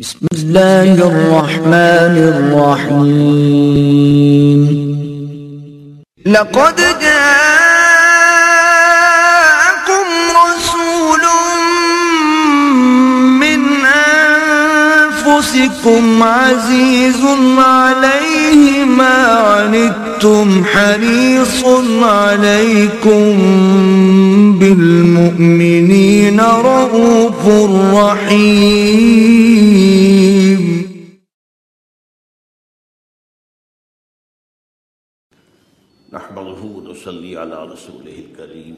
بسم الله الرحمن الرحيم. لقد جاءكم رسول من أنفسكم عزيز عليه ما عنتم حريص عليكم بالمؤمنين رؤوف رحيم. نحمده ونصلي على رسوله الكريم.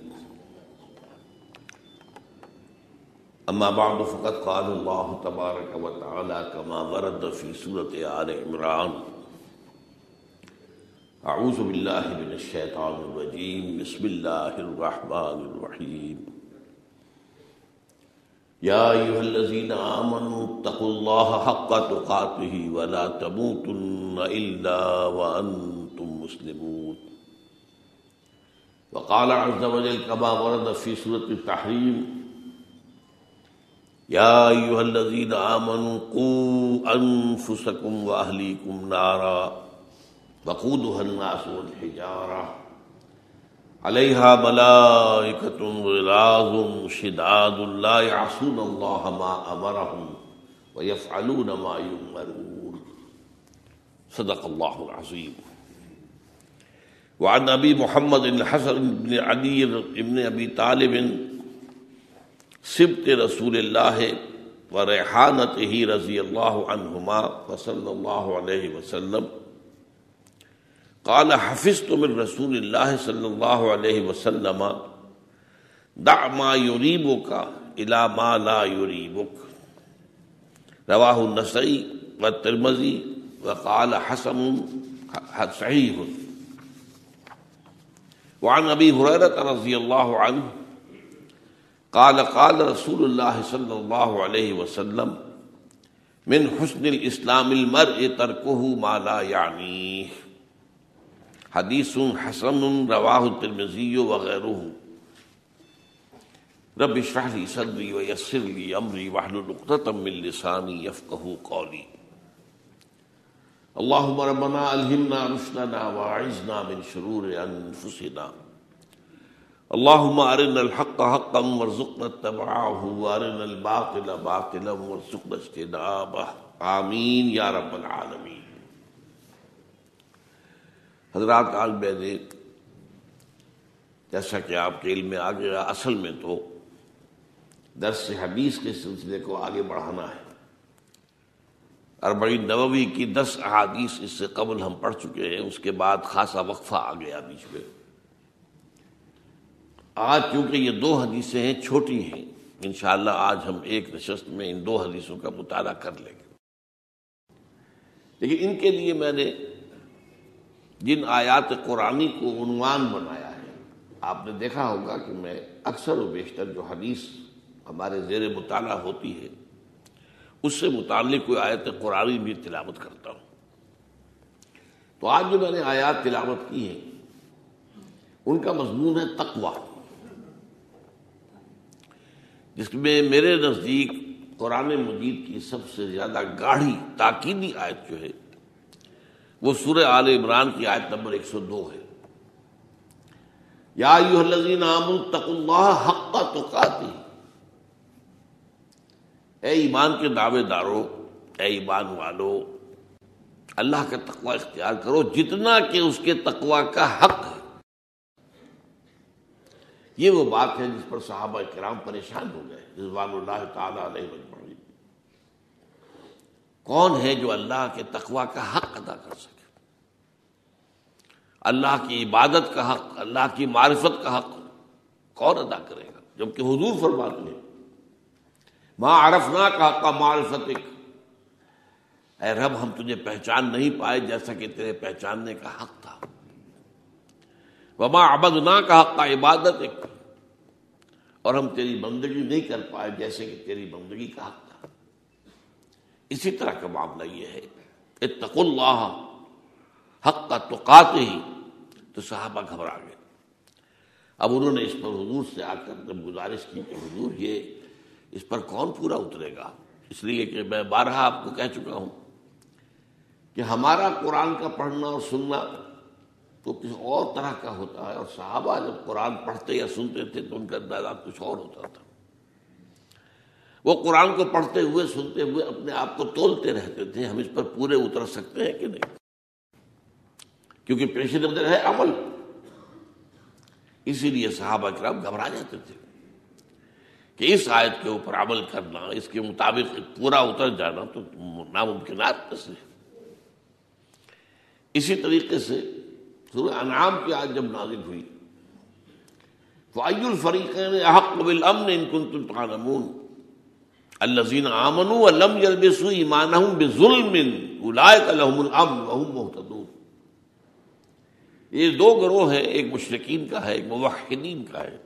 أما بعد، فقد قال الله تبارك وتعالى كما ورد في سورة آل عمران. أعوذ بالله من الشيطان الرجيم بسم الله الرحمن الرحيم يا أيها الذين آمنوا، اتقوا الله حق تقاته ولا تموتن إلا وأنتم مسلمون۔ وقال عز وجل كما ورد في سورة التحريم يا أيها الذين آمنوا قوا أنفسكم وأهليكم نارا۔ وقودها الناس والحجارة. عليها ملائكة غلاظ شداد لا يعصون الله ما أمرهم ويفعلون ما يؤمرون. صدق الله العظيم. وعن ابي محمد الحسن بن علي بن ابي طالب سبت رسول الله وريحانته رضي الله عنهما وصلى الله عليه وسلم. قال، حفظت من رسول الله صلى الله عليه وسلم، دع ما يريبك الى ما لا يريبك رواه النسائي والترمذي وقال حسن صحيح وعن ابي هريره رضي الله عنه قال قال رسول الله صلى الله عليه وسلم، من حسن الاسلام المرء تركه ما لا يعنيه حديث حسن رواه الترمذي وغيره رب اشرح لي صدري ويسر لي امري واحلل عقدة من لساني يفقهوا قولي اللهم ربنا الهمنا رشدنا واعذنا من شرور انفسنا۔ اللهم ارنا الحق حقا وارزقنا اتباعه وارنا الباطل باطلا وارزقنا اجتنابه۔ آمین یا رب العالمین۔ حضرات آج میں نے جیسا کہ آپ کے علم میں آ گیا اصل میں تو درس حدیث کے سلسلے کو آگے بڑھانا ہے۔ اربعین نووی کی دس احادیث اس سے قبل ہم پڑھ چکے ہیں، اس کے بعد خاصا وقفہ آ گیا بیچ میں آج چونکہ یہ دو حدیثیں ہیں، چھوٹی ہیں، انشاءاللہ آج ہم ایک نشست میں ان دو حدیثوں کا مطالعہ کر لیں گے۔ لیکن ان کے لیے میں نے جن آیات قرآنی کو عنوان بنایا ہے، آپ نے دیکھا ہوگا کہ میں اکثر و بیشتر جو حدیث ہمارے زیر مطالعہ ہوتی ہے، اس سے متعلق کوئی آیت قرآن بھی تلاوت کرتا ہوں۔ تو آج جو میں نے آیات تلاوت کی ہے ان کا مضمون ہے تقوا جس میں میرے نزدیک قرآن مجید کی سب سے زیادہ گاڑھی تاکیدی آیت جو ہے وہ سورہ آل عمران کی آیت نمبر ایک سو دو ہے۔ یا اللہ حق تقاتی۔ اے ایمان کے دعوے دارو، اے ایمان والو، اللہ کا تقوی اختیار کرو جتنا کہ اس کے تقوی کا حق ہے۔ یہ وہ بات ہے جس پر صحابہ کرام پریشان ہو گئے، رضوان اللہ تعالیٰ علیہ مجمعین۔ کون ہے جو اللہ کے تقوی کا حق ادا کر سکے؟ اللہ کی عبادت کا حق، اللہ کی معرفت کا حق کون ادا کرے گا؟ جبکہ حضور فرماتے ہیں ماں عرفنا کا حق معرفت اے رب، ہم تجھے پہچان نہیں پائے جیسا کہ تیرے پہچاننے کا حق تھا۔ وما عبدنا کا حق کا عبادت ایک اور ہم تیری بندگی نہیں کر پائے جیسے کہ تیری بندگی کا حق تھا۔ اسی طرح کا معاملہ یہ ہے۔ اتق اللہ حق کا توقات ہی، تو صحابہ گھبرا گئے۔ اب انہوں نے اس پر حضور سے آ کر جب گزارش کی کہ حضور یہ اس پر کون پورا اترے گا؟ اس لیے کہ میں بارہا آپ کو کہہ چکا ہوں کہ ہمارا قرآن کا پڑھنا اور سننا تو کسی اور طرح کا ہوتا ہے اور صحابہ جب قرآن پڑھتے یا سنتے تھے تو ان کا اندازہ کچھ اور ہوتا تھا۔ وہ قرآن کو پڑھتے ہوئے، سنتے ہوئے اپنے آپ کو تولتے رہتے تھے، ہم اس پر پورے اتر سکتے ہیں کہ نہیں؟ کیونکہ پیش نظر ہے عمل۔ اسی لیے صحابہ کرام گھبرا جاتے تھے کہ اس آیت کے اوپر عمل کرنا، اس کے مطابق پورا اتر جانا تو ناممکنات سے اسی طریقے سے سورہ انعام کی آج جب نازل ہوئی فعی الفریقین احق بالامن ان کنتم تعلمون؟ الذین آمنوا ولم يلبسوا ایمانهم بظلم اولئک لهم الامن وهم مهتدون۔ یہ دو گروہ ہیں، ایک مشرقین کا ہے، ایک موحدین کا ہے۔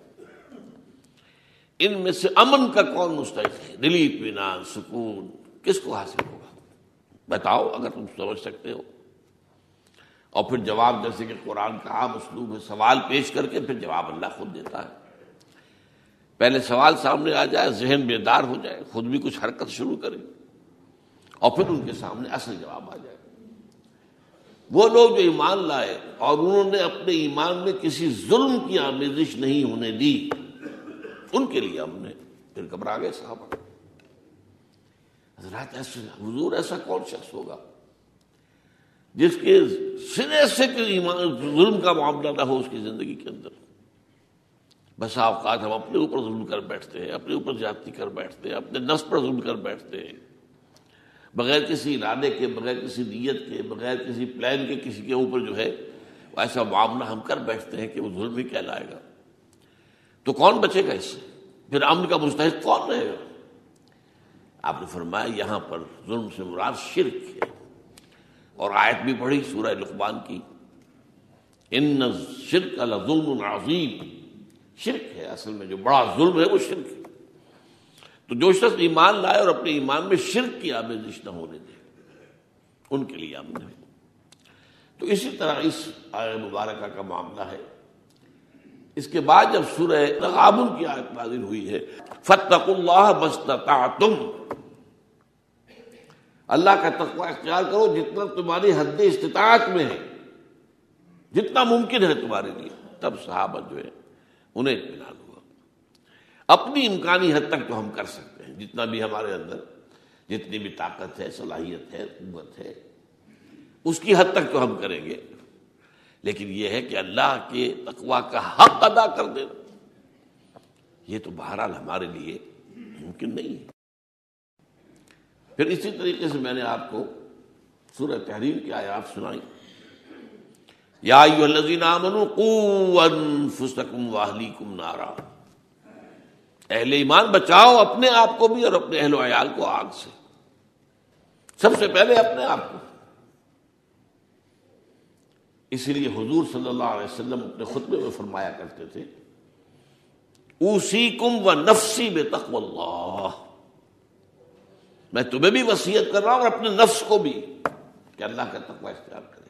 ان میں سے امن کا کون مستحق ہے؟ دلی اطمینان، سکون، کس کو حاصل ہوگا؟ بتاؤ، اگر تم سمجھ سکتے ہو۔ اور پھر جواب جیسے کہ قرآن کا عام اسلوب ہے، سوال پیش کر کے پھر جواب اللہ خود دیتا ہے۔ پہلے سوال سامنے آ جائے، ذہن بیدار ہو جائے، خود بھی کچھ حرکت شروع کرے۔ اور پھر ان کے سامنے اصل جواب آ جائے۔ وہ لوگ جو ایمان لائے اور انہوں نے اپنے ایمان میں کسی ظلم کی آمیزش نہیں ہونے دی، ان کے لیے ہم نے پھر گھبرا گئے صاحب حضرات ایسے، حضور ایسا کون شخص ہوگا جس کے سرے سے ظلم کا معاملہ نہ ہو اس کی زندگی کے اندر؟ بس اوقات ہم اپنے اوپر ظلم کر بیٹھتے ہیں، اپنے اوپر جاتی کر بیٹھتے ہیں، اپنے نس پر ظلم کر بیٹھتے ہیں۔ بغیر کسی ارادے کے، بغیر کسی نیت کے، بغیر کسی پلان کے، کسی کے اوپر جو ہے ایسا معاملہ ہم کر بیٹھتے ہیں کہ وہ ظلم ہی کہلائے گا۔ تو کون بچے گا اس سے؟ پھر امن کا مستحق کون رہے گا؟ آپ نے فرمایا یہاں پر ظلم سے مراد شرک ہے۔ اور آیت بھی پڑھی سورہ لقمان کی۔ ان شرک اللہ ظلم عظیم۔ شرک ہے، اصل میں جو بڑا ظلم ہے وہ شرک ہے۔ تو جو شخص ایمان لائے اور اپنے ایمان میں شرک کی آمیزش نہ ہونے دے، ان کے لیے آمد ہے۔ تو اسی طرح اس آئے مبارکہ کا معاملہ ہے۔ اس کے بعد جب سورہ تغابن کی آیت نازل ہوئی ہے فتق اللہ مستطاعتم اللہ کا تقوی اختیار کرو جتنا تمہاری حد استطاعت میں ہے، جتنا ممکن ہے تمہارے لیے۔ تب صحابہ جو ہے انہیں اطمینان ہوا اپنی امکانی حد تک تو ہم کر سکتے ہیں۔ جتنا بھی ہمارے اندر جتنی بھی طاقت ہے، صلاحیت ہے، قوت ہے، اس کی حد تک تو ہم کریں گے۔ لیکن یہ ہے کہ اللہ کے تقوا کا حق ادا کر دینا۔ یہ تو بہرحال ہمارے لیے ممکن نہیں ہے۔ پھر اسی طریقے سے میں نے آپ کو سورہ تحریر کی آیات سنائی۔ یا نارا۔ اہل ایمان بچاؤ اپنے آپ کو بھی اور اپنے اہل و عیال کو آگ سے۔ سب سے پہلے اپنے آپ کو۔ اسی لیے حضور صلی اللہ علیہ وسلم اپنے خطبے میں فرمایا کرتے تھے اوسی کم و نفسی بے تقو اللہ میں تمہیں بھی وسیعت کر رہا ہوں اور اپنے نفس کو بھی، کہ اللہ کا تقوی اختیار کرے۔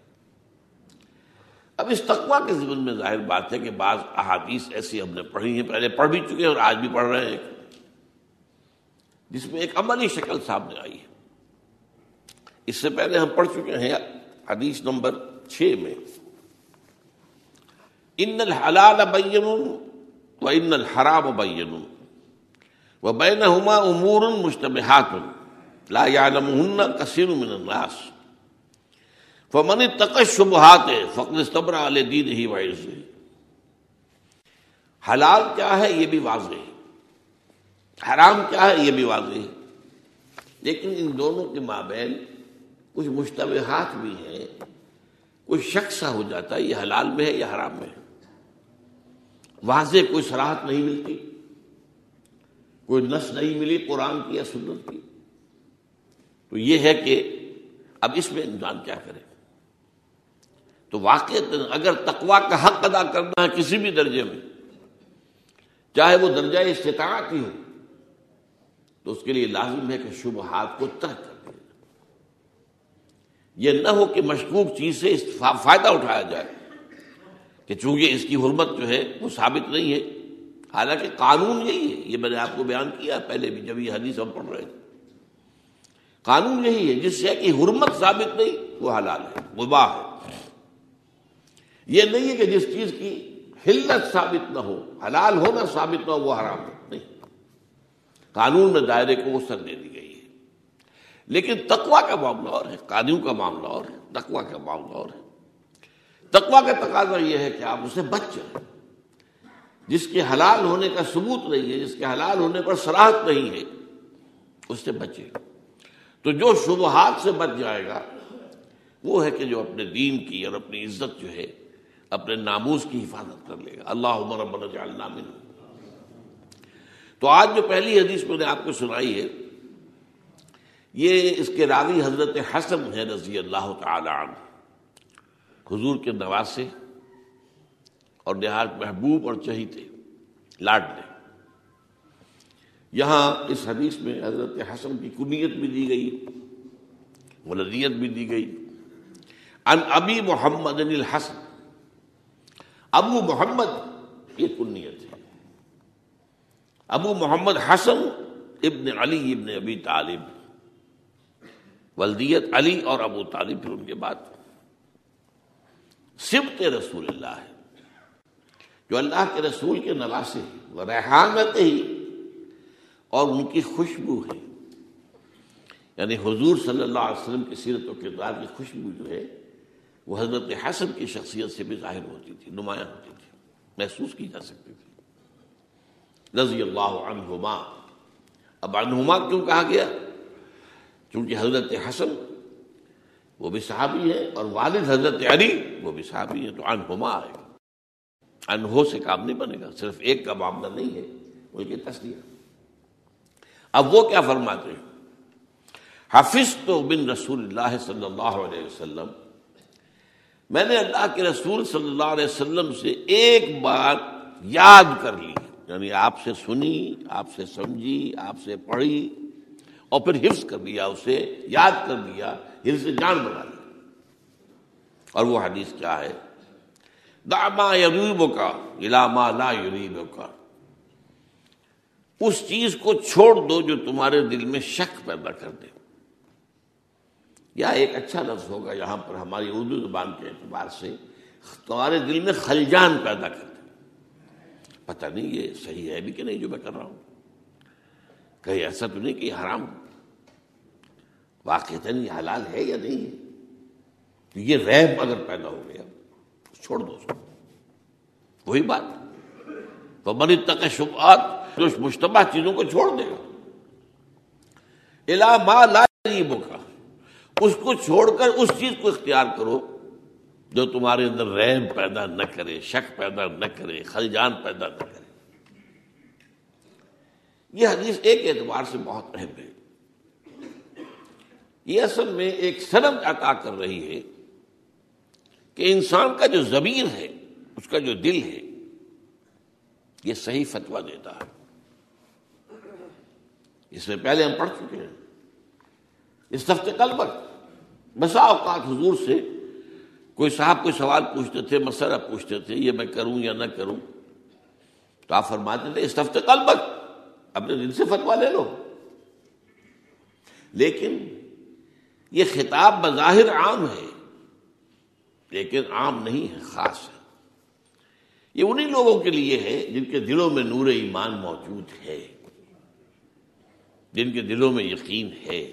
اب اس تقوی کے ذمن میں ظاہر بات ہے کہ بعض احادیث ایسی ہم نے پڑھی ہیں، پہلے پڑھ بھی چکے ہیں اور آج بھی پڑھ رہے ہیں۔ جس میں ایک عملی شکل سامنے آئی ہے۔ اس سے پہلے ہم پڑھ چکے ہیں حدیث نمبر چھ میں۔ ان الحلال بین و ان الحرام بین و بین امور مشتبہات لا يعلمهن كثير من الناس۔ فمن اتقى الشبهات، فقد استبرأ على دينه وعرضه. حلال کیا ہے؟ یہ بھی واضح ہے. حرام کیا ہے؟ یہ بھی واضح ہے. لیکن ان دونوں کے مابین کچھ مشتبہات بھی ہیں. کچھ شک سا ہو جاتا ہے یہ حلال میں ہے یا حرام میں ہے. واضح کوئی سراحت نہیں ملتی. کوئی نس نہیں ملی قرآن کی یا سنت کی. تو یہ ہے کہ اب اس میں انسان کیا کرے تو واقع اگر تقوا کا حق ادا کرنا ہے کسی بھی درجے میں، چاہے وہ درجہ استطاعت ہی ہو، تو اس کے لیے لازم ہے کہ شبہ ہاتھ کو ترک کر دے یہ نہ ہو کہ مشکوک چیز سے فائدہ اٹھایا جائے کہ چونکہ اس کی حرمت جو ہے وہ ثابت نہیں ہے۔ حالانکہ قانون یہی ہے، یہ میں نے آپ کو بیان کیا پہلے بھی جب یہ حدیث ہم پڑھ رہے تھے۔ قانون یہی ہے، جس سے کہ حرمت ثابت نہیں، وہ حلال ہے، مباح ہے۔ یہ نہیں ہے کہ جس چیز کی حلت ثابت نہ ہو، حلال ہونا ثابت نہ ہو، وہ حرام ہو نہیں۔ قانون میں دائرے کو وسط دے دی گئی ہے۔ لیکن تقوا کا معاملہ اور ہے، قانون کا معاملہ اور ہے تقوا کا معاملہ اور ہے۔ تقوا کا تقاضا یہ ہے کہ آپ اسے بچ جائیں۔ جس کے حلال ہونے کا ثبوت نہیں ہے، جس کے حلال ہونے پر سراہت نہیں ہے، اس سے بچے تو جو شبہات سے بچ جائے گا، وہ ہے کہ جو اپنے دین کی اور اپنی عزت جو ہے اپنے ناموز کی حفاظت کر لے گا۔ اللہ عمر جعلنا تو آج جو پہلی حدیث میں نے آپ کو سنائی ہے، یہ اس کے راوی حضرت حسن ہے رضی اللہ تعالی عنہ۔ حضور کے نواسے اور نہایت محبوب اور چہیتے لاڈلے یہاں اس حدیث میں حضرت حسن کی کنیت بھی دی گئی، ولدیت بھی دی گئی۔ ان ابی محمد الحسن ابو محمد، یہ کنیت ہے۔ ابو محمد حسن ابن علی ابن ابی طالب۔ ولدیت علی اور ابو طالب پھر ان کے بعد۔ سبت رسول اللہ ہے۔ جو اللہ کے رسول کے نواسے وہ ریحانت ہی۔ اور ان کی خوشبو ہے۔ یعنی حضور صلی اللہ علیہ وسلم کی سیرت و کردار کی خوشبو جو ہے وہ حضرت حسن کی شخصیت سے بھی ظاہر ہوتی تھی، نمایاں ہوتی تھی، محسوس کی جا سکتی تھی۔ رضی اللہ عنہما۔ اب عنہما کیوں کہا گیا؟ کیونکہ حضرت حسن وہ بھی صحابی ہے اور والد حضرت علی وہ بھی صحابی ہے تو انہما آئے۔ گا انہو سے کام نہیں بنے گا، صرف ایک کا معاملہ نہیں ہے بلکہ تصدیق اب وہ کیا فرماتے ہیں؟ حافظ تو بن رسول اللہ صلی اللہ علیہ وسلم میں نے اللہ کے رسول صلی اللہ علیہ وسلم سے ایک بار یاد کر لی یعنی آپ سے سنی، آپ سے سمجھی، آپ سے پڑھی اور پھر حفظ کر لیا اسے یاد کر لیا حفظ جان بنا لیا۔ اور وہ حدیث کیا ہے؟ داما یریب کا علامہ لا یریب کا اس چیز کو چھوڑ دو جو تمہارے دل میں شک پیدا کر دے۔ یا ایک اچھا لفظ ہوگا یہاں پر ہماری اردو زبان کے اعتبار سے، تمہارے دل میں خلجان پیدا کر دے پتہ نہیں یہ صحیح ہے بھی کہ نہیں جو میں کر رہا ہوں۔ کہیں ایسا تو نہیں کہ یہ حرام واقع یہ حلال ہے یا نہیں ہے؟ تو یہ ریب اگر پیدا ہو گیا، چھوڑ دو اس کو۔ وہی بات۔ تو بنی تک شبہات جو مشتبہ چیزوں کو چھوڑ دے گا۔ الا ما لا بکا اس کو چھوڑ کر اس چیز کو اختیار کرو جو تمہارے اندر رحم پیدا نہ کرے، شک پیدا نہ کرے، خلجان پیدا نہ کرے۔ یہ حدیث ایک اعتبار سے بہت اہم ہے۔ یہ اصل میں ایک سند عطا کر رہی ہے کہ انسان کا جو ضمیر ہے، اس کا جو دل ہے، یہ صحیح فتوا دیتا ہے۔ اس میں پہلے ہم پڑھ چکے ہیں۔ اس ہفتے کل وقت بسا اوقات حضور سے کوئی صاحب کوئی سوال پوچھتے تھے، مسئلہ پوچھتے تھے، یہ میں کروں یا نہ کروں۔ تو آپ فرماتے تھے، اس ہفتے کل وقت اپنے دل سے فتوا لے لو۔ لیکن یہ خطاب بظاہر عام ہے، لیکن عام نہیں ہے، خاص ہے۔ یہ انہی لوگوں کے لیے ہے جن کے دلوں میں نور ایمان موجود ہے، جن کے دلوں میں یقین ہے۔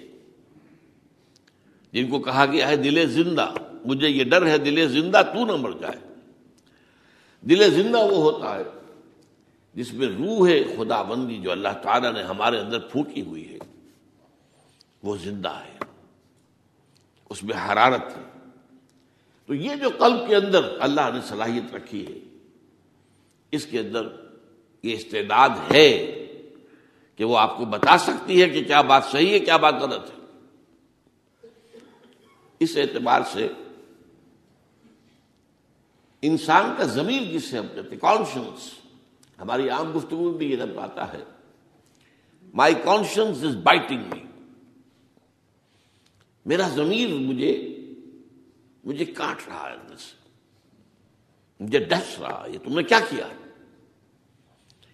جن کو کہا گیا ہے دل زندہ، مجھے یہ ڈر ہے دل زندہ تو نہ مر جائے۔ دل زندہ وہ ہوتا ہے جس میں روح ہے خدا بندی جو اللہ تعالیٰ نے ہمارے اندر پھونکی ہوئی ہے، وہ زندہ ہے۔ اس میں حرارت ہے۔ تو یہ جو قلب کے اندر اللہ نے صلاحیت رکھی ہے، اس کے اندر یہ استعداد ہے کہ وہ آپ کو بتا سکتی ہے کہ کیا بات صحیح ہے، کیا بات غلط ہے۔ اس اعتبار سے انسان کا ضمیر جس سے ہم کہتے کانشنس ہماری عام گفتگو میں بھی یہ لفظ آتا ہے مائی کانشنس از بائٹنگ می میرا ضمیر مجھے مجھے کاٹ رہا ہے اندر سے، مجھے ڈس رہا یہ تم نے کیا کیا؟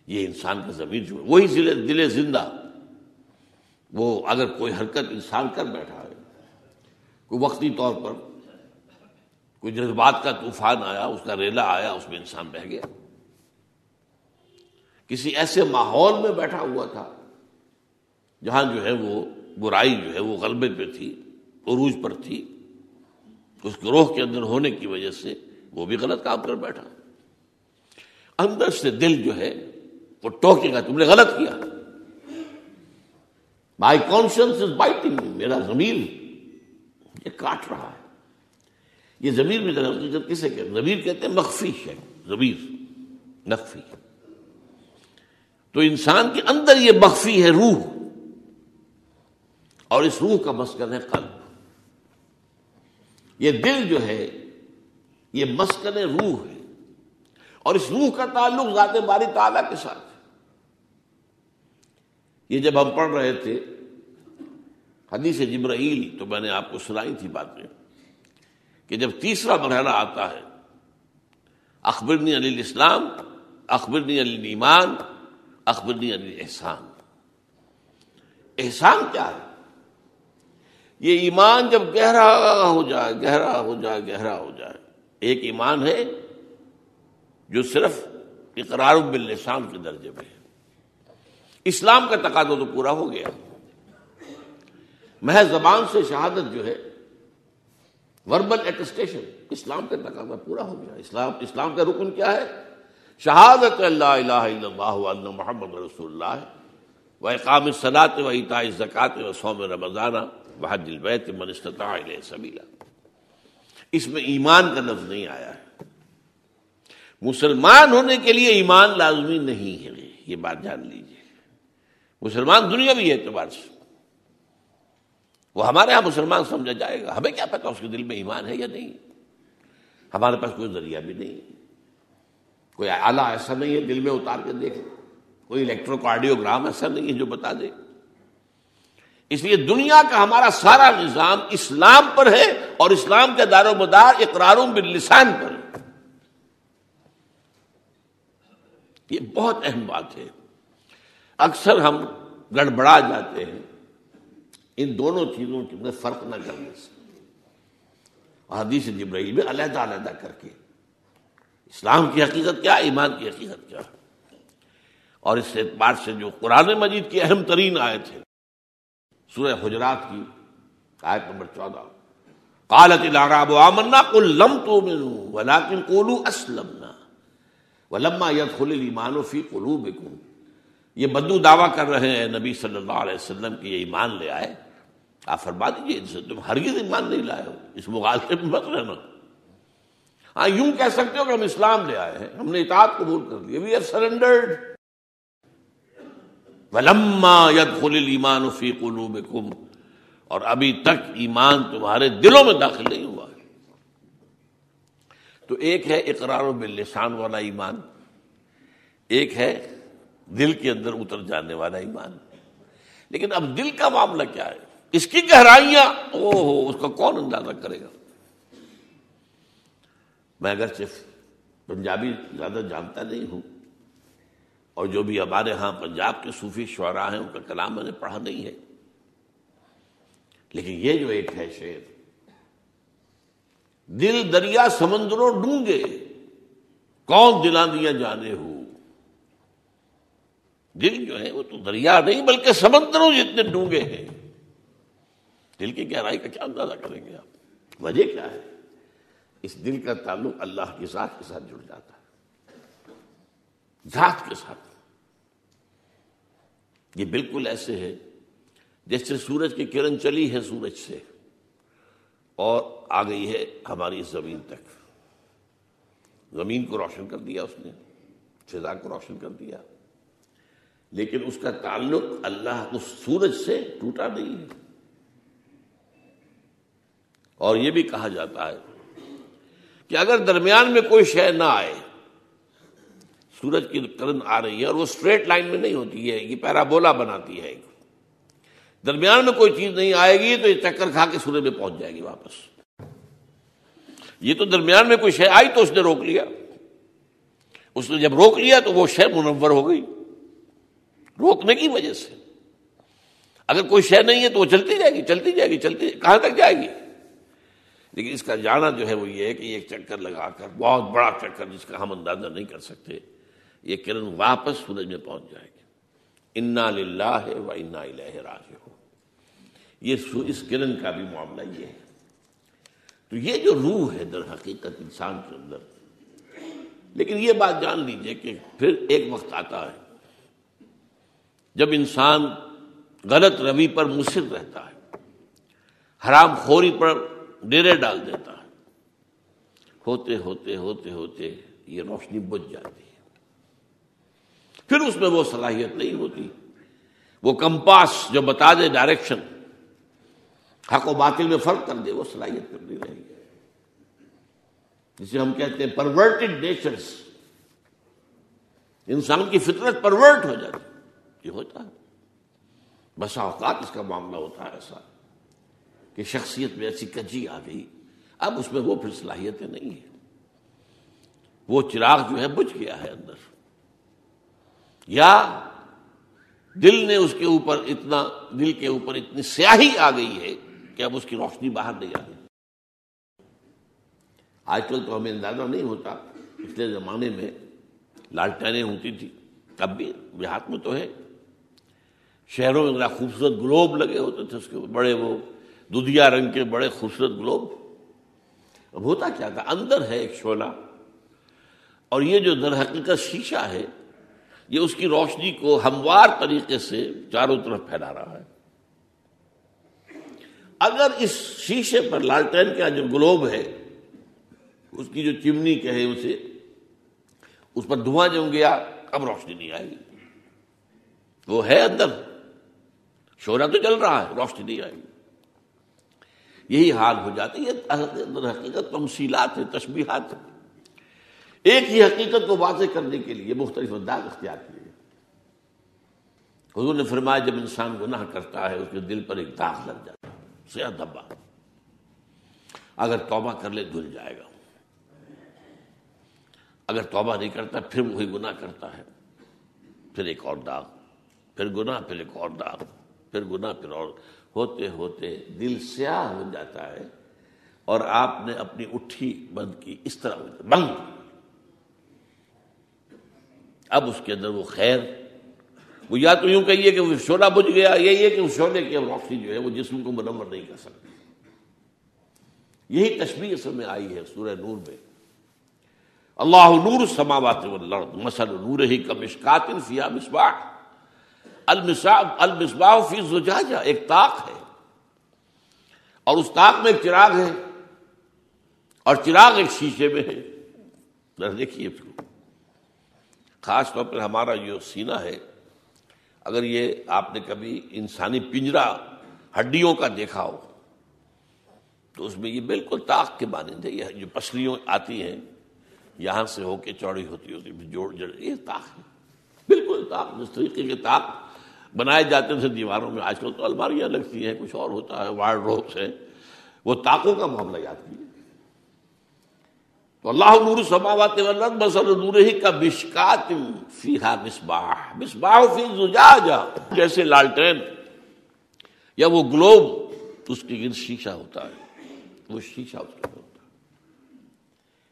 یہ انسان کا ضمیر جو ہے، وہی دل زندہ، وہ اگر کوئی حرکت انسان کر بیٹھا ہے کوئی وقتی طور پر کوئی جذبات کا طوفان آیا، اس کا ریلا آیا، اس میں انسان بہ گیا۔ کسی ایسے ماحول میں بیٹھا ہوا تھا، جہاں جو ہے وہ برائی جو ہے وہ غلبے پہ تھی، عروج پر تھی، اس گروہ کے اندر ہونے کی وجہ سے وہ بھی غلط کام کر بیٹھا۔ اندر سے دل جو ہے، وہ ٹوکے گا، تم نے غلط کیا۔ مائی کانشنس از بائٹنگ میرا زمین یہ کاٹ رہا ہے۔ یہ زمیر میں جب کسے کہتے زمیر کہتے ہیں، مخفی ہے زمیر نقفی تو انسان کے اندر یہ مخفی ہے روح۔ اور اس روح کا مسکن ہے قلب۔ یہ دل جو ہے، یہ مسکن روح ہے۔ اور اس روح کا تعلق ذات باری تعالیٰ کے ساتھ یہ جب ہم پڑھ رہے تھے حدیث جبرائیل تو میں نے آپ کو سنائی تھی باتیں کہ جب تیسرا مرحلہ آتا ہے، اخبرنی علی الاسلام، اخبرنی علی ایمان اخبرنی علی احسان احسان کیا ہے؟ یہ ایمان جب گہرا ہو جائے، گہرا ہو جائے، گہرا ہو جائے۔ ایک ایمان ہے جو صرف اقرار باللسان کے درجے میں ہے۔ اسلام کا تقاضا تو پورا ہو گیا۔ محض زبان سے شہادت جو ہے وربل ایٹسٹیشن اسلام کا تقاضا پورا ہو گیا۔ اسلام اسلام کا رکن کیا ہے؟ شہادت اللہ الہ الا اللہ محمد رسول اللہ۔ و اقام صلاط و اطاع زکات و سوم رمضان بحج البیت من استطاع الیہ سبیلا۔ اس میں ایمان کا لفظ نہیں آیا ہے۔ مسلمان ہونے کے لیے ایمان لازمی نہیں ہے۔ یہ بات جان لیجیے مسلمان دنیا بھی اعتبار سے۔ وہ ہمارے ہاں مسلمان سمجھا جائے گا۔ ہمیں کیا پتا اس کے دل میں ایمان ہے یا نہیں؟ ہمارے پاس کوئی ذریعہ بھی نہیں۔ کوئی آلہ ایسا نہیں ہے دل میں اتار کے دیکھ کوئی الیکٹرو کارڈیوگرام ایسا نہیں ہے جو بتا دے۔ اس لیے دنیا کا ہمارا سارا نظام اسلام پر ہے اور اسلام کے دار و مدار اقراروں باللسان پر ہے۔ یہ بہت اہم بات ہے۔ اکثر ہم گڑبڑا جاتے ہیں۔ ان دونوں چیزوں کے فرق نہ کرنے سے۔ حدیث جبرائیل میں علیحدہ علیحدہ کر کے۔ اسلام کی حقیقت کیا، ایمان کی حقیقت کیا؟ اور اس اعتبار سے جو قرآن مجید کی اہم ترین آئے تھے سورہ حجرات کی آیت نمبر چودہ۔ قالت العراب آمنا قل لم تؤمنوا ولكن قولوا اسلمنا۔ ولما يدخل الايمان في قلوبكم۔ یہ بدو دعویٰ کر رہے ہیں نبی صلی اللہ علیہ وسلم کی یہ ایمان لے آئے۔ آپ فرما دیجیے ان سے تم ہرگز ایمان نہیں لائے ہو۔ اس مغالطے میں مت رہنا۔ ہاں یوں کہہ سکتے ہو کہ ہم اسلام لے آئے ہیں، ہم نے اطاعت قبول کر لی وی آر سرینڈرڈ ولما يدخل الايمان في قلوبكم۔ اور ابھی تک ایمان تمہارے دلوں میں داخل نہیں ہوا۔ ہے تو ایک ہے اقرار و باللسان والا ایمان، ایک ہے دل کے اندر اتر جانے والا ایمان۔ لیکن اب دل کا معاملہ کیا ہے؟ اس کی گہرائیاں او ہو اس کا کون اندازہ کرے گا؟ میں اگر صرف پنجابی زیادہ جانتا نہیں ہوں، اور جو بھی ہمارے ہاں پنجاب کے صوفی شعراء ہیں، ان کا کلام میں نے پڑھا نہیں ہے۔ لیکن یہ جو ایک ہے شعر، دل دریا سمندروں ڈونگے، کون دلا دیا جانے ہو؟ دل جو ہے وہ تو دریا نہیں، بلکہ سمندروں جتنے ڈونگے ہیں۔ دل کی گہرائی کا کیا اندازہ کریں گے آپ؟ وجہ کیا ہے؟ اس دل کا تعلق اللہ کی ذات کے ساتھ جڑ جاتا ہے۔ ذات کے ساتھ۔ یہ بالکل ایسے ہے جیسے سورج کی کرن چلی ہے سورج سے اور آ گئی ہے ہماری زمین تک۔ زمین کو روشن کر دیا اس نے، فضا کو روشن کر دیا۔ لیکن اس کا تعلق اللہ اس سورج سے ٹوٹا نہیں ہے۔ اور یہ بھی کہا جاتا ہے کہ اگر درمیان میں کوئی شے نہ آئے، سورج کی کرن آ رہی ہے اور وہ اسٹریٹ لائن میں نہیں ہوتی ہے، یہ پیرابولا بناتی ہے۔ درمیان میں کوئی چیز نہیں آئے گی تو یہ چکر کھا کے سورج میں پہنچ جائے گی واپس۔ یہ تو درمیان میں کوئی شے آئی تو اس نے روک لیا۔ اس نے جب روک لیا تو وہ شے منور ہو گئی۔ روکنے کی وجہ سے۔ اگر کوئی شے نہیں ہے تو وہ چلتی جائے گی، چلتی جائے گی، چلتی کہاں تک جائے گی؟ لیکن اس کا جانا جو ہے وہ یہ ہے کہ ایک چکر لگا کر، بہت بڑا چکر جس کا ہم اندازہ نہیں کر سکتے، یہ کرن واپس سورج میں پہنچ جائے گی۔ انا للہ ہے و انا راج ہو یہ اس کرن کا بھی معاملہ یہ ہے۔ تو یہ جو روح ہے در حقیقت انسان کے اندر، لیکن یہ بات جان لیجیے کہ پھر ایک وقت آتا ہے جب انسان غلط روی پر مصر رہتا ہے، حرام خوری پر ڈیرے ڈال دیتا ہے۔ ہوتے ہوتے ہوتے ہوتے یہ روشنی بجھ جاتی ہے۔ پھر اس میں وہ صلاحیت نہیں ہوتی۔ وہ کمپاس جو بتا دے ڈائریکشن، حق و باطل میں فرق کر دے، وہ صلاحیت کر نہیں رہے گی۔ جسے ہم کہتے ہیں پرورٹڈ نیچرس انسان کی فطرت پرورٹ ہو جاتی۔ یہ ہوتا ہے۔ بسا اوقات اس کا معاملہ ہوتا ہے ایسا۔ کہ شخصیت میں ایسی کجی آ گئی۔ اب اس میں وہ پھر صلاحیتیں نہیں ہیں۔ وہ چراغ جو ہے بجھ گیا ہے اندر۔ یا دل نے اس کے اوپر اتنا، دل کے اوپر اتنی سیاہی آ گئی ہے کہ اب اس کی روشنی باہر نہیں آ گئی۔ آج کل تو ہمیں اندازہ نہیں ہوتا، پچھلے زمانے میں لالٹینیں ہوتی تھی اب بھی دیہات میں تو ہے۔ شہروں میں خوبصورت گلوب لگے ہوتے تھے، اس کے بڑے وہ دودھیا رنگ کے بڑے خوبصورت گلوب۔ اب ہوتا کیا تھا؟ اندر ہے ایک شولہ اور یہ جو در حقیقت شیشہ ہے، یہ اس کی روشنی کو ہموار طریقے سے چاروں طرف پھیلا رہا ہے۔ اگر اس شیشے پر لالٹین کا جو گلوب ہے، اس کی جو چمنی کہے اسے، اس پر دھواں جم گیا اب روشنی نہیں آئے گی۔ وہ ہے اندر۔ شورا تو چل رہا ہے، روشنی نہیں آئے گی۔ یہی حال ہو جاتی ہے حقیقت تمثیلات ہے تشبیہات ہے ایک ہی حقیقت کو واضح کرنے کے لیے مختلف انداز اختیار کیے حضور نے فرمایا، جب انسان گناہ کرتا ہے، اس کے دل پر ایک داغ لگ جاتا ہے۔ سیاہ دبا۔ اگر توبہ کر لے، دھل جائے گا۔ اگر توبہ نہیں کرتا، پھر وہی گناہ کرتا ہے۔ پھر ایک اور داغ۔ پھر گناہ، پھر ایک اور داغ۔ پھر گناہ، پھر اور ہوتے ہوتے دل سیاہ ہو جاتا ہے اور آپ نے اپنی اٹھی بند کی، اس طرح بند۔ اب اس کے اندر وہ خیر، وہ یا تو یوں کہیے کہ وہ شولہ بجھ گیا یہی ہے کہ اس شولے کی روشنی جو ہے وہ جسم کو منور نہیں کر سکتی۔ یہی تشبیہ اصل میں آئی ہے سورہ نور میں۔ اللہ نور سماوات والارض، مثل نور ہی کا مشکات فیا مصباح المصباح فی زجاجہ، ایک طاق ہے۔ اور اس طاق میں ایک چراغ ہے۔ اور چراغ ایک شیشے میں ہے۔ دیکھیے خاص طور پر ہمارا جو سینہ ہے، اگر یہ آپ نے کبھی انسانی پنجرا ہڈیوں کا دیکھا ہو، تو اس میں یہ بالکل طاق کے مانند ہے۔ یہ جو پسلیوں آتی ہیں، یہاں سے ہو کے چوڑی ہوتی ہوتی، جوڑ جڑ، یہ طاق ہے۔ بالکل طاق، جس طریقے کے طاق بنائے جاتے تھے دیواروں میں۔ آج کل تو الماریاں لگتی ہیں، کچھ اور ہوتا ہے وائر روپس ہیں۔ وہ طاقوں کا معاملہ یاد کیجیے تو اللہ نور سماوات مسل نور ہی کا مشکات فیحا مصباح۔ مصباح فی زجاجہ، جیسے لالٹین یا وہ گلوب، اس کے گرد شیشہ ہوتا ہے۔ وہ شیشہ اس کے ہوتا ہے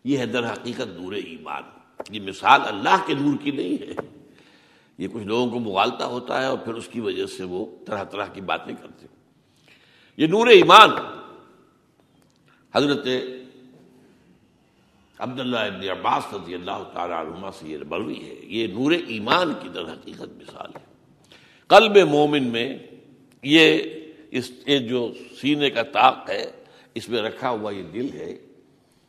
یہ ہے در حقیقت نور ایمان۔ یہ مثال اللہ کے نور کی نہیں ہے۔ یہ کچھ لوگوں کو مغالتا ہوتا ہے اور پھر اس کی وجہ سے وہ طرح طرح کی باتیں کرتے یہ نور ایمان۔ حضرت عبداللہ ابن عباس رضی اللہ تعالیٰ عنہ سے یہ بروی ہے۔ یہ نور ایمان کی در حقیقت مثال ہے۔ قلب مومن میں یہ اس جو سینے کا طاق ہے، اس میں رکھا ہوا یہ دل ہے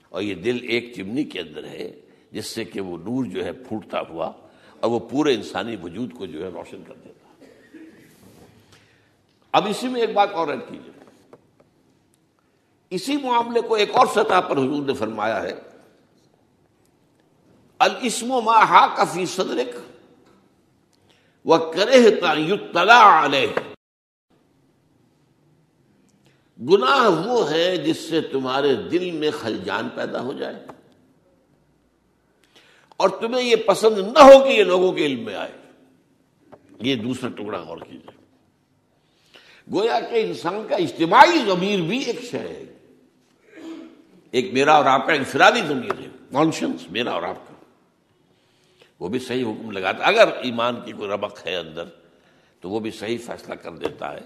اور یہ دل ایک چمنی کے اندر ہے، جس سے کہ وہ نور جو ہے پھوٹتا ہوا اور وہ پورے انسانی وجود کو جو ہے روشن کر دیتا اب اسی میں ایک بات اور ایڈ کیجیے۔ اسی معاملے کو ایک اور سطح پر حضور نے فرمایا ہے۔ السم و ماہا کفی صدرک وہ کرے تلا علیہ۔ گناہ وہ ہے جس سے تمہارے دل میں خلجان پیدا ہو جائے۔ اور تمہیں یہ پسند نہ ہو کہ یہ لوگوں کے علم میں آئے۔ یہ دوسرا ٹکڑا غور کیجیے گویا کہ انسان کا اجتماعی ضمیر بھی ایک شے ہے۔ ایک میرا اور آپ کا انفرادی ضمیر ہے۔ کانشنس میرا اور آپ کا۔ وہ بھی صحیح حکم لگاتا اگر ایمان کی کوئی ربق ہے اندر، تو وہ بھی صحیح فیصلہ کر دیتا ہے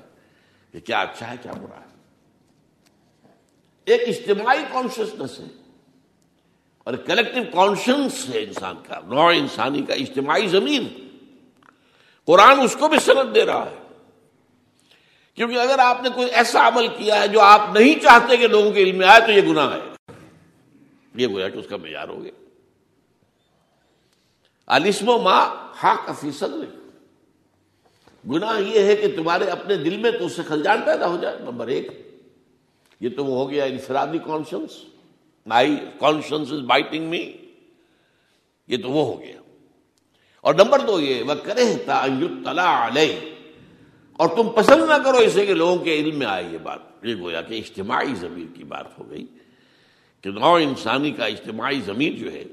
کہ کیا اچھا ہے، کیا برا ہے۔ ایک اجتماعی کانشیسنس ہے۔ اور کلیکٹو کانشنس ہے انسان کا، نوع انسانی کا، اجتماعی زمین۔ قرآن اس کو بھی سند دے رہا ہے۔ کیونکہ اگر آپ نے کوئی ایسا عمل کیا ہے جو آپ نہیں چاہتے کہ لوگوں کے علم میں آئے، تو یہ گناہ ہے۔ یہ گویا کہ اس کا معیار ہو گیا۔ السم و ماں ہا کا فیصد گناہ یہ ہے کہ تمہارے اپنے دل میں تو اس سے خلجان پیدا ہو جائے، نمبر ایک۔ یہ تو وہ ہو گیا انفرادی conscience my conscience is biting me یہ تو وہ ہو گیا۔ اور نمبر دو یہ وہ کرے تلا علیہ اور تم پسند نہ کرو اسے کہ لوگوں کے علم میں آئے یہ بات۔ یہ گویا کہ اجتماعی ضمیر کی بات ہو گئی کہ نو انسانی کا اجتماعی ضمیر جو ہے،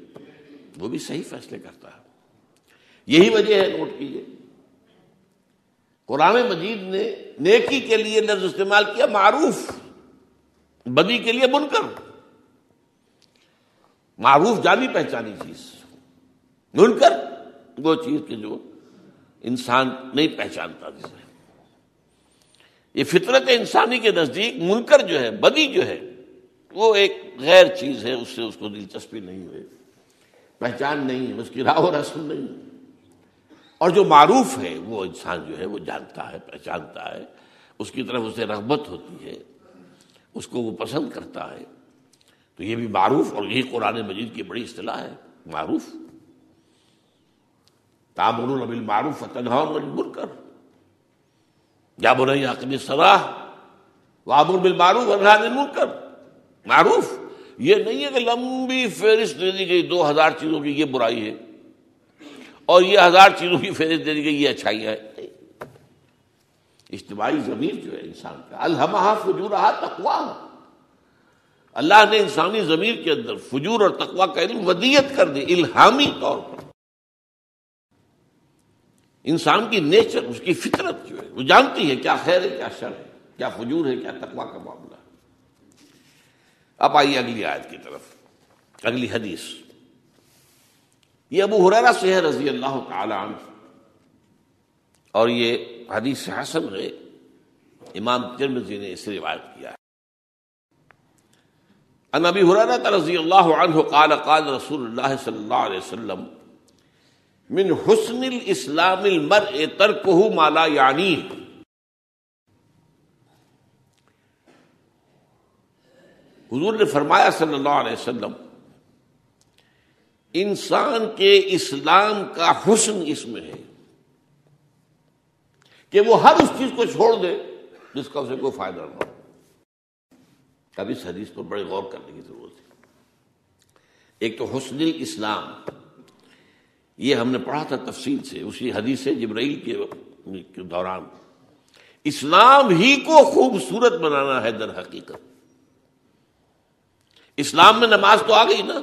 وہ بھی صحیح فیصلے کرتا ہے۔ یہی وجہ ہے، نوٹ کیجیے قرآن مجید نے نیکی کے لیے لفظ استعمال کیا، معروف۔ بدی کے لیے منکر۔ معروف جانی پہچانی چیز منکر وہ چیز کے جو انسان نہیں پہچانتا جسے یہ فطرت انسانی کے نزدیک منکر جو ہے، بدی جو ہے، وہ ایک غیر چیز ہے، اس سے اس کو دلچسپی نہیں ہوئے پہچان نہیں ہے، اس کی راہ و رسم نہیں۔ اور جو معروف ہے، وہ انسان جو ہے، وہ جانتا ہے، پہچانتا ہے۔ اس کی طرف اسے رغبت ہوتی ہے، اس کو وہ پسند کرتا ہے۔ تو یہ بھی معروف اور یہی قرآن مجید کی بڑی اصطلاح ہے، معروف۔ تامر ابل معروف تنہا مجبور کر یا بول عقلی صلاح وابر بل معروف کر معروف۔ یہ نہیں ہے کہ لمبی فہرست دے دی گئی، دو ہزار چیزوں کی یہ برائی ہے اور یہ ہزار چیزوں کی فہرست دے دی گئی، یہ اچھائی ہے۔ اجتماعی ضمیر جو ہے انسان کا الحمہ فجور تقوا اللہ نے انسانی ضمیر کے اندر فجور اور تقوا کا علم ودیت کر دی الہامی طور پر۔ انسان کی نیچر، اس کی فطرت جو ہے، وہ جانتی ہے کیا خیر ہے، کیا شر ہے، کیا فجور ہے، کیا تقوا کا معاملہ۔ ہے اب آئیے اگلی آیت کی طرف، اگلی حدیث۔ یہ ابو حرارا سے ہے، رضی اللہ تعالی عنہ۔ اور یہ حدیث حسن ہے، امام ترمزی نے اسے روایت کیا ہے۔ ان ابی حرارا رضی اللہ عنہ قال قال رسول اللہ صلی اللہ علیہ وسلم، من حسن الاسلام المرء ترکہ مالا یعنی. حضور نے فرمایا صلی اللہ علیہ وسلم، انسان کے اسلام کا حسن اس میں ہے کہ وہ ہر اس چیز کو چھوڑ دے جس کا اسے کوئی فائدہ نہ ہو۔ کبھی اس حدیث پر بڑے غور کرنے کی ضرورت ہے۔ ایک تو حسن اسلام یہ ہم نے پڑھا تھا تفصیل سے، اسی حدیث سے جبرائیل کے دوران۔ اسلام ہی کو خوبصورت بنانا ہے در حقیقت۔ اسلام میں نماز تو آ گئی نا۔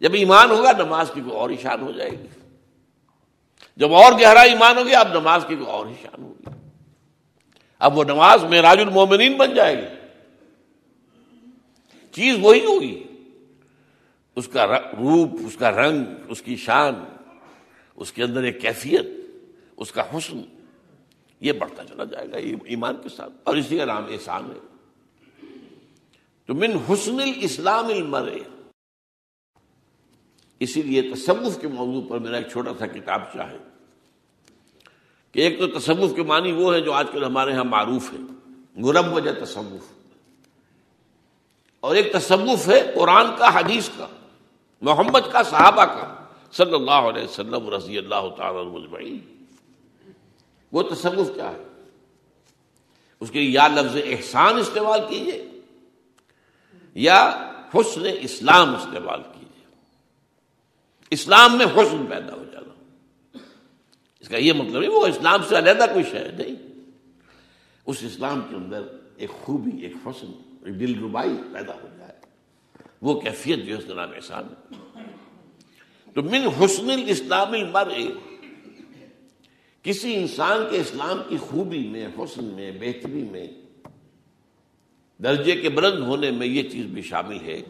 جب ایمان ہوگا نماز کی کوئی اور شان ہو جائے گی۔ جب اور گہرا ایمان ہوگی اب نماز کی کوئی اور شان ہوگی۔ اب وہ نماز معراج المومنین بن جائے گی۔ چیز وہی ہوگی اس کا روپ، اس کا رنگ، اس کی شان، اس کے اندر ایک کیفیت، اس کا حسن، یہ بڑھتا چلا جائے گا ایمان کے ساتھ۔ اور اسی کا نام احسان ہے۔ تو من حسن الاسلام المرے اسی لیے تصوف کے موضوع پر میرا ایک چھوٹا سا کتاب چاہے۔ کہ ایک تو تصوف کے معنی وہ ہے جو آج کل ہمارے ہاں معروف ہے۔ غرب وجہ تصوف۔ اور ایک تصوف ہے قرآن کا، حدیث کا، محمد کا، صحابہ کا، صلی اللہ علیہ وسلم رضی اللہ تعالی وہ تصوف کیا ہے؟ اس کے یا لفظ احسان استعمال کیجیے یا حسن اسلام استعمال کیجیے اسلام میں حسن پیدا ہو جانا۔ اس کا یہ مطلب ہے، وہ اسلام سے علیحدہ کوئی شہر نہیں۔ اس اسلام کے اندر ایک خوبی، ایک حسن۔ دل ربائی پیدا ہو جائے۔ وہ کیفیت جو ہے اس کا نام احسان تو من حسن الاسلام المر کسی انسان کے اسلام کی خوبی میں، حسن میں، بہتری میں، درجے کے بلند ہونے میں یہ چیز بھی شامل ہے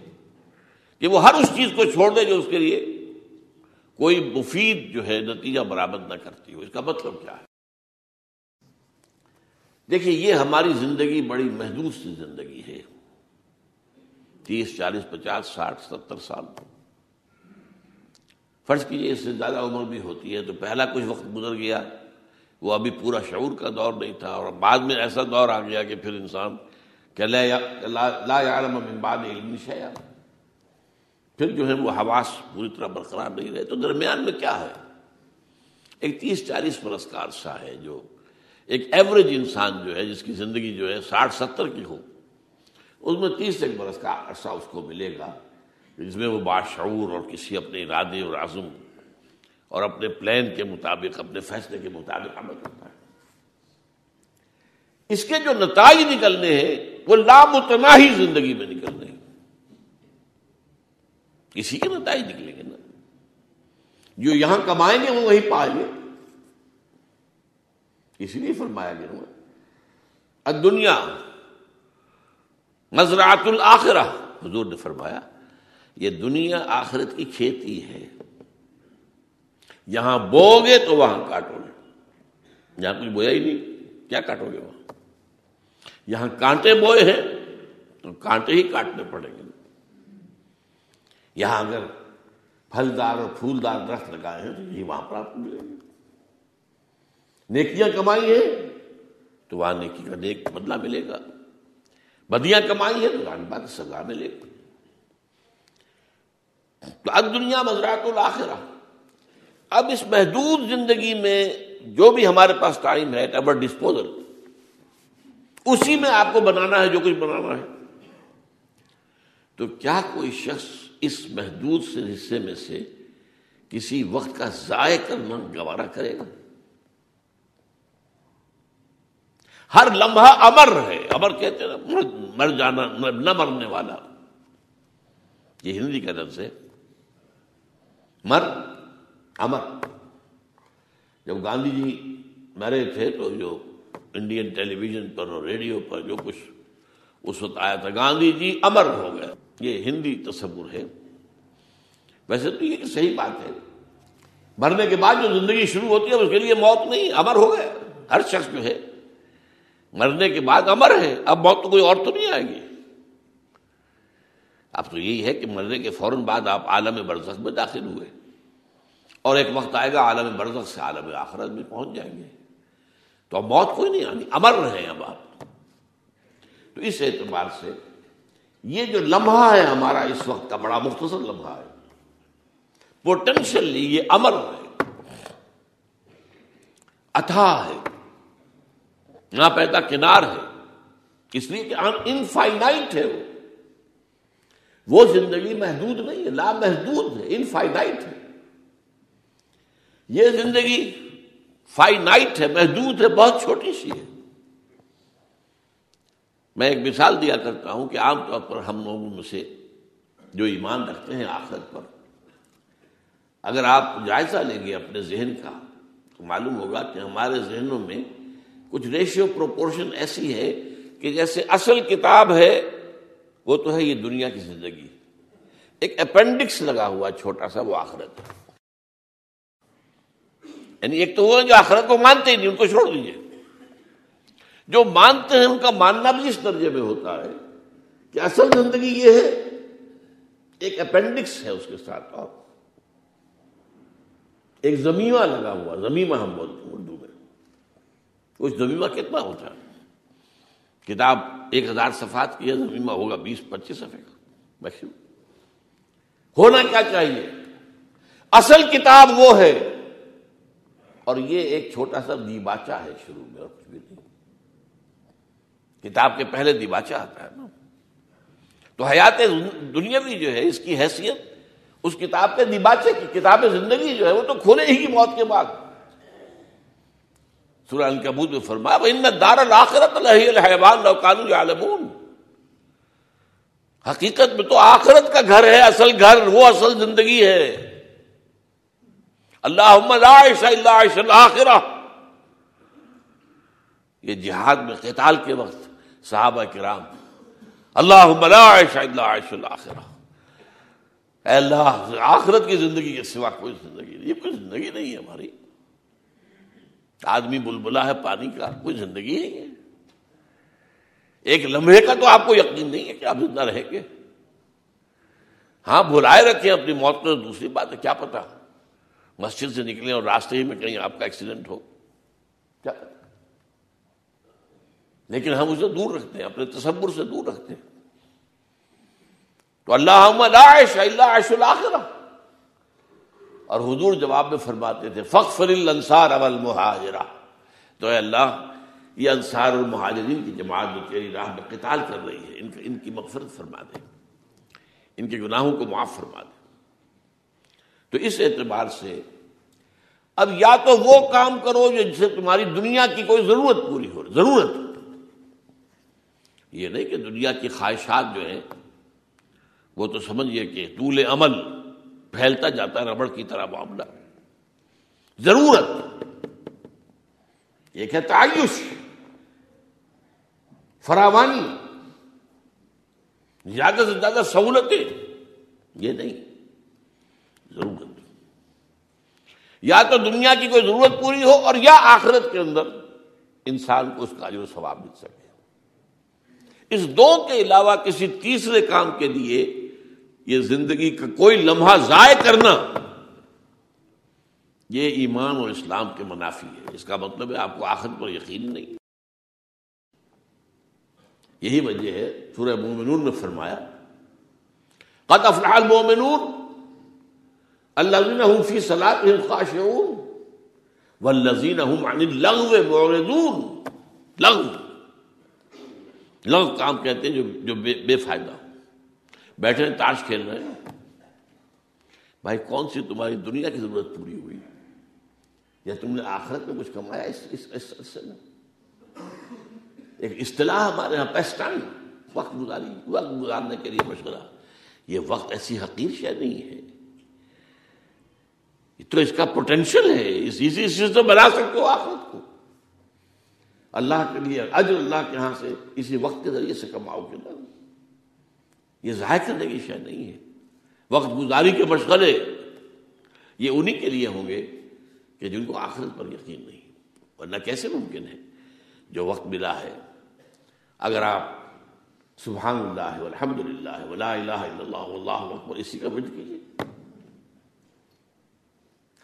کہ وہ ہر اس چیز کو چھوڑ دے جو اس کے لیے کوئی مفید جو ہے نتیجہ برآمد نہ کرتی ہو۔ اس کا مطلب کیا ہے؟ دیکھیے، یہ ہماری زندگی بڑی محدود سی زندگی ہے۔ تیس، چالیس، پچاس، ساٹھ، ستر سال۔ فرض کیجیے اس سے زیادہ عمر بھی ہوتی ہے تو پہلا کچھ وقت گزر گیا۔ وہ ابھی پورا شعور کا دور نہیں تھا اور بعد میں ایسا دور آ گیا کہ پھر انسان کہ لا یعلم من بعد علم شیا پھر جو ہے وہ حواس پوری طرح برقرار نہیں رہے۔ تو درمیان میں کیا ہے؟ ایک تیس، چالیس برس کا عرصہ ہے جو ایک ایوریج انسان جو ہے، جس کی زندگی جو ہے ساٹھ ستر کی ہو، اس میں تیس ایک برس کا عرصہ اس کو ملے گا، جس میں وہ باشعور اور کسی اپنے ارادے اور عزم اور اپنے پلان کے مطابق، اپنے فیصلے کے مطابق عمل کرتا ہے۔ اس کے جو نتائج نکلنے ہیں، وہ لامتناہی زندگی میں نکلنے ہیں۔ کسی کے نتائج نکلیں گے نا۔ جو یہاں کمائیں گے، وہ وہی پائیں گے اسی لیے فرمایا گیا دنیا مزرعت الآخرہ حضور نے فرمایا، یہ دنیا آخرت کی کھیتی ہے۔ یہاں بو گے تو وہاں کاٹو گے۔ یہاں کچھ بویا ہی نہیں، کیا کاٹو گے وہاں؟ یہاں کانٹے بوئے ہیں، تو کانٹے ہی کاٹنے پڑیں گے۔ یہاں اگر پھلدار اور پھولدار درخت لگائے ہیں، تو یہی وہاں پر آپ کو ملیں گے نیکیاں کمائی ہیں تو وہاں نیکی کا نیک بدلہ ملے گا۔ بدیاں کمائی ہیں تو وہاں بات سزا ملے گی۔ تو اب دنیا مزرات الآخرہ اب اس محدود زندگی میں جو بھی ہمارے پاس ٹائم ہے ایور ڈسپوزل، اسی میں آپ کو بنانا ہے جو کچھ بنانا ہے۔ تو کیا کوئی شخص اس محدود سے حصے میں سے کسی وقت کا ضائع کرنا گوارا کرے گا؟ ہر لمحہ امر ہے۔ امر کہتے ہیں مر جانا، نہ مرنے والا۔ یہ ہندی کا لفظ ہے۔ مر، امر۔ جب گاندھی جی مرے تھے تو جو انڈین ٹیلی ویژن پر اور ریڈیو پر جو کچھ اس وقت آیا تھا، گاندھی جی امر ہو گئے۔ یہ ہندی تصور ہے۔ ویسے تو یہ صحیح بات ہے۔ مرنے کے بعد جو زندگی شروع ہوتی ہے، اس کے لیے موت نہیں، امر ہو گئے۔ ہر شخص جو ہے۔ مرنے کے بعد امر ہے، اب موت تو کوئی اور تو نہیں آئے گی۔ اب تو یہی ہے کہ مرنے کے فوراً بعد آپ عالم برزخ میں داخل ہوئے۔ اور ایک وقت آئے گا، عالم برزخ سے عالم آخرت میں پہنچ جائیں گے۔ تو اب موت کوئی نہیں آنی، امر رہے اب آپ۔ تو اس اعتبار سے یہ جو لمحہ ہے ہمارا اس وقت کا بڑا مختصر لمحہ ہے۔ پوٹینشلی یہ امر ہے۔ اتھا ہے۔ نہ پیدا کنار ہے۔ اس لیے کہ انفائنائٹ ہے وہ۔ وہ زندگی محدود نہیں ہے لا محدود ہے انفائنائٹ ہے۔ یہ زندگی فائنائٹ ہے، محدود ہے، بہت چھوٹی سی ہے۔ میں ایک مثال دیا کرتا ہوں کہ عام طور پر ہم لوگوں میں سے جو ایمان رکھتے ہیں آخرت پر، اگر آپ جائزہ لیں گے اپنے ذہن کا، تو معلوم ہوگا کہ ہمارے ذہنوں میں کچھ ریشیو پروپورشن ایسی ہے کہ جیسے اصل کتاب ہے، وہ تو ہے یہ دنیا کی زندگی۔ ایک اپینڈکس لگا ہوا چھوٹا سا، وہ آخرت۔ یعنی ایک تو وہ جو آخرت کو مانتے ہی نہیں، ان کو چھوڑ دیجیے جو مانتے ہیں، ان کا ماننا بھی اس درجے میں ہوتا ہے کہ اصل زندگی یہ ہے، ایک اپینڈکس ہے اس کے ساتھ۔ اور ایک زمیمہ لگا ہوا زمیمہ ہم بولتے ہیں۔ اس زمیمہ کتنا ہوتا ہے؟ کتاب ایک ہزار صفحات کی ہے زمیمہ ہوگا بیس، پچیس صفحے کا میکسیمم ہونا کیا چاہیے؟ اصل کتاب وہ ہے۔ اور یہ ایک چھوٹا سا دیباچا ہے شروع میں، اور کچھ بھی نہیں۔ کتاب کے پہلے دیباچا آتا ہے نا۔ تو حیات دنیاوی جو ہے، اس کی حیثیت، اس کتاب کے دیباچے کی کتاب زندگی جو ہے، وہ تو کھولے ہی موت کے بعد۔ سورہ الکبوت میں فرمایا ان دار الآخرت الحیوان لوکانو عالمون حقیقت میں تو آخرت کا گھر ہے، اصل گھر، وہ اصل زندگی ہے۔ اللہ اللہ کہ جہاد میں قتال کے وقت صحابہ کرام اللہ عائش عائش الآخرہ اے اللہ، آخرت کی زندگی کے سوا کوئی زندگی نہیں، یہ کوئی زندگی نہیں ہے ہماری۔ آدمی بلبلا ہے، پانی کا کوئی زندگی نہیں ہے۔ ایک لمحے کا تو آپ کو یقین نہیں ہے کہ آپ زندہ رہیں گے۔ ہاں بلائے رکھیں اپنی موت کو، دوسری بات ہے، کیا پتا۔ مسجد سے نکلیں اور راستے ہی میں کہیں آپ کا ایکسیڈنٹ ہو۔ کیا؟ پتا لیکن ہم اسے دور رکھتے ہیں، اپنے تصور سے دور رکھتے ہیں۔ تو اللہ عائش اللہ عائش الآخرہ اور حضور جواب میں فرماتے تھے فخ فر الانصار اول مہاجرہ تو اے اللہ، یہ انصار المہاجرین کی جماعت جو تیری راہ میں قتال کر رہی ہے، ان ان کی مغفرت فرما دے۔ ان کے گناہوں کو معاف فرما دے۔ تو اس اعتبار سے اب یا تو وہ کام کرو جس سے تمہاری دنیا کی کوئی ضرورت پوری ہو ضرورت یہ نہیں کہ دنیا کی خواہشات جو ہیں، وہ تو سمجھئے کہ طول عمل پھیلتا جاتا ہے، ربڑ کی طرح معاملہ۔ ضرورت۔ ایک ہے تعیش فراوانی۔ زیادہ سے زیادہ سہولتیں۔ یہ نہیں۔ ضرورت۔ یا تو دنیا کی کوئی ضرورت پوری ہو اور یا آخرت کے اندر انسان کو اس کا جو ثواب مل سکے۔ اس دو کے علاوہ کسی تیسرے کام کے لیے یہ زندگی کا کوئی لمحہ ضائع کرنا یہ ایمان اور اسلام کے منافی ہے۔ اس کا مطلب ہے آپ کو آخر پر یقین نہیں۔ یہی وجہ ہے سورہ مومنون میں فرمایا قد افلاح المومنون اللہ فی صلاح خاشعون والذین هم عن اللغو معرضون۔ لغو۔ لغو کام کہتے ہیں جو جو بے, بے فائدہ ہو۔ بیٹھے تاش کھیل رہے ہیں۔ بھائی کون سی تمہاری دنیا کی ضرورت پوری ہوئی؟ یا تم نے آخرت میں کچھ کمایا اس اس, اس, اس سے ایک اصطلاح ہمارے یہاں پیسٹائن وقت گزاری وقت گزارنے کے لیے مشورہ یہ وقت ایسی حقیر شہ نہیں ہے۔ تو اس کا پوٹینشیل ہے۔ اس اسی سے بنا سکتے ہو آخرت کو۔ اللہ کے لیے اجر اللہ کے ہاں سے اسی وقت کے ذریعے سے کماؤ کے نا۔ یہ ظاہر کرنے کی شاید نہیں ہے۔ وقت گزاری کے مشغلے یہ انہی کے لیے ہوں گے کہ جن کو آخرت پر یقین نہیں۔ ورنہ کیسے ممکن ہے؟ جو وقت ملا ہے۔ اگر آپ سبحان اللہ الحمد للہ ولا الہ الا اللہ اللہ اکبر، اسی کا مٹ کیجیے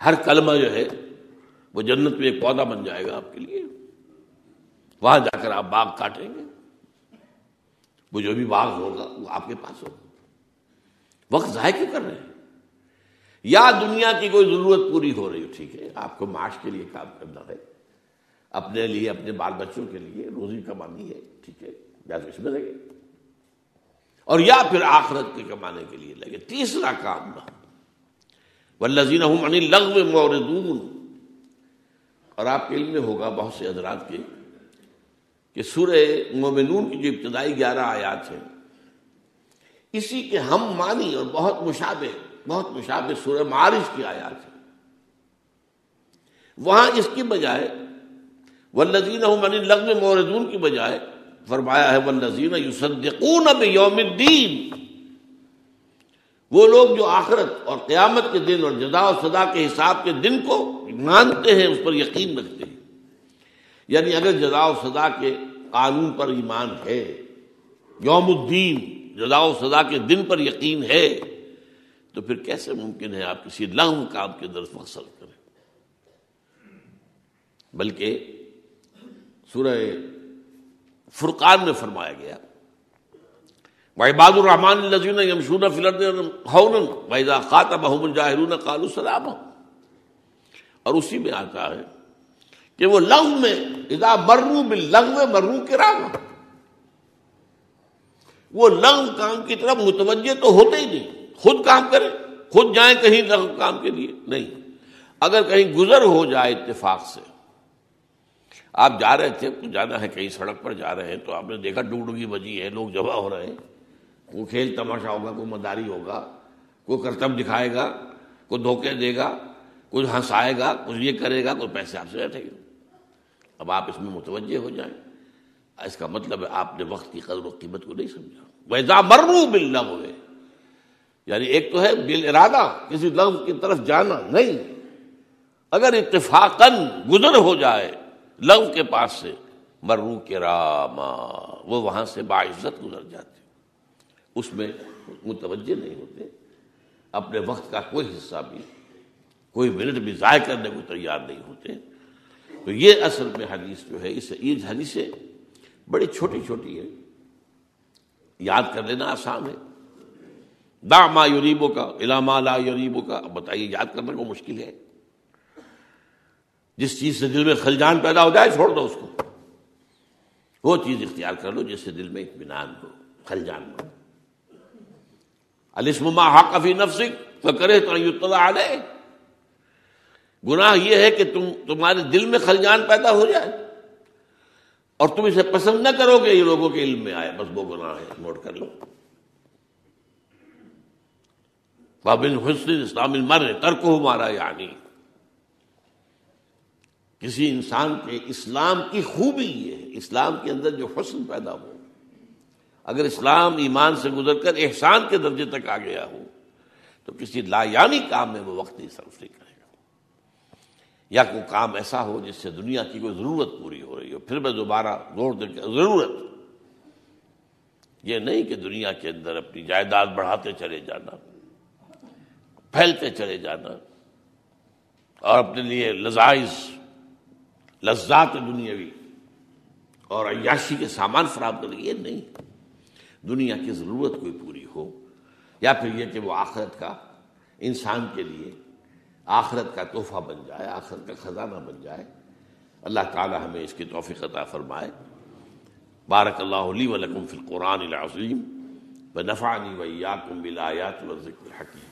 ہر کلمہ جو ہے، وہ جنت میں ایک پودا بن جائے گا آپ کے لیے۔ وہاں جا کر آپ باغ کاٹیں گے۔ وہ جو بھی باغ ہوگا وہ آپ کے پاس ہوگا۔ وقت ضائع کیوں کر رہے ہیں؟ یا دنیا کی کوئی ضرورت پوری ہو رہی ہو، ٹھیک ہے، آپ کو معاش کے لیے کام کرنا ہے، اپنے لیے، اپنے بال بچوں کے لیے روزی کمانی ہے، ٹھیک ہے، یا تو اس میں لگے۔ اور یا پھر آخرت کے کمانے کے لیے لگے۔ تیسرا کام نہ۔ ولزین لغو موردون اور آپ کے علم میں ہوگا بہت سے حضرات کے۔ کہ سورہ مومنون کی جو ابتدائی گیارہ آیات ہیں، اسی کے ہم مانی اور بہت مشابہ بہت مشابہ سورہ معارش کی آیات ہیں۔ وہاں اس کی بجائے ولزین لغم موردون کی بجائے فرمایا ہے ولزین یوسدقون اب یوم الدین وہ لوگ جو آخرت اور قیامت کے دن اور جدا و سدا کے حساب کے دن کو مانتے ہیں، اس پر یقین رکھتے ہیں۔ یعنی اگر جزا و سزا کے قانون پر ایمان ہے، یوم الدین جزا و سزا کے دن پر یقین ہے، تو پھر کیسے ممکن ہے آپ کسی لغم کام کے درد فصل کریں؟ بلکہ سورہ فرقان میں فرمایا گیا باد الرحمان الزین یمشون فلر خاطب الجاہرون قالو سلام اور اسی میں آتا ہے کہ وہ لغ میں ادا مرو بل لغ میں مرو کے وہ لغ کام کی طرف متوجہ تو ہوتے ہی نہیں۔ خود کام کرے، خود جائیں کہیں لغ کام کے لیے۔ نہیں۔ اگر کہیں گزر ہو جائے اتفاق سے، آپ جا رہے تھے جانا ہے کہیں سڑک پر جا رہے ہیں، تو آپ نے دیکھا ڈوگ ڈوگی بجی ہے، لوگ جمع ہو رہے ہیں۔ کوئی کھیل تماشا ہوگا، کوئی مداری ہوگا، کوئی کرتب دکھائے گا، کوئی دھوکے دے گا کچھ ہنسائے گا کچھ یہ کرے گا، کوئی پیسے آپ سے بیٹھے گا۔ اب آپ اس میں متوجہ ہو جائیں۔ اس کا مطلب ہے آپ نے وقت کی قدر و قیمت کو نہیں سمجھا۔ ویزا مرو بل ہوئے یعنی ایک تو ہے بل ارادہ کسی لفظ کی طرف جانا نہیں۔ اگر اتفاقاً گزر ہو جائے لو کے پاس سے مرو کے راما وہ وہاں سے باعزت گزر جاتے۔ اس میں متوجہ نہیں ہوتے۔ اپنے وقت کا کوئی حصہ بھی، کوئی منٹ بھی ضائع کرنے کو تیار نہیں ہوتے۔ تو یہ اصل میں حدیث جو ہے، اس یہ حدیثیں بڑی چھوٹی چھوٹی ہے یاد کر لینا، آسان ہے۔ دا ما یوریبو کا علامہ لا یوریبو کا اب بتائیے، یاد کرنا کو مشکل ہے۔ جس چیز سے دل میں خلجان پیدا ہو جائے، چھوڑ دو اس کو۔ وہ چیز اختیار کر لو جس سے دل میں اطمینان ہو، خلجان ہو۔ السما حقفی نفسک تو کرے تو علیہ۔ گناہ یہ ہے کہ تم تمہارے دل میں خلجان پیدا ہو جائے۔ اور تم اسے پسند نہ کرو گے، یہ لوگوں کے علم میں آئے۔ بس وہ گناہ ہے نوٹ کر لو۔ بابل حسن اسلام المر ترک ہو مارا یعنی۔ کسی انسان کے اسلام کی خوبی یہ ہے، اسلام کے اندر جو حسن پیدا ہو۔ اگر اسلام ایمان سے گزر کر احسان کے درجے تک آ گیا ہو، تو کسی لا یعنی کام میں وہ وقت نہیں صرف نہیں کرے گا۔ یا کوئی کام ایسا ہو جس سے دنیا کی کوئی ضرورت پوری ہو رہی ہو، پھر میں دوبارہ زور دے کے ضرورت۔ یہ نہیں کہ دنیا کے اندر اپنی جائیداد بڑھاتے چلے جانا، پھیلتے چلے جانا، اور اپنے لیے لذائز لذات دنیاوی اور عیاشی کے سامان فراہم کر یہ نہیں۔ دنیا کی ضرورت کوئی پوری ہو، یا پھر یہ کہ وہ آخرت کا انسان کے لیے آخرت کا تحفہ بن جائے، آخرت کا خزانہ بن جائے۔ اللہ تعالی ہمیں اس کی توفیق عطا فرمائے۔ بارک اللہ علی ولکم فی القرآن العظیم۔ و نفعنی ویاکم بالآیات و ذکر حکیم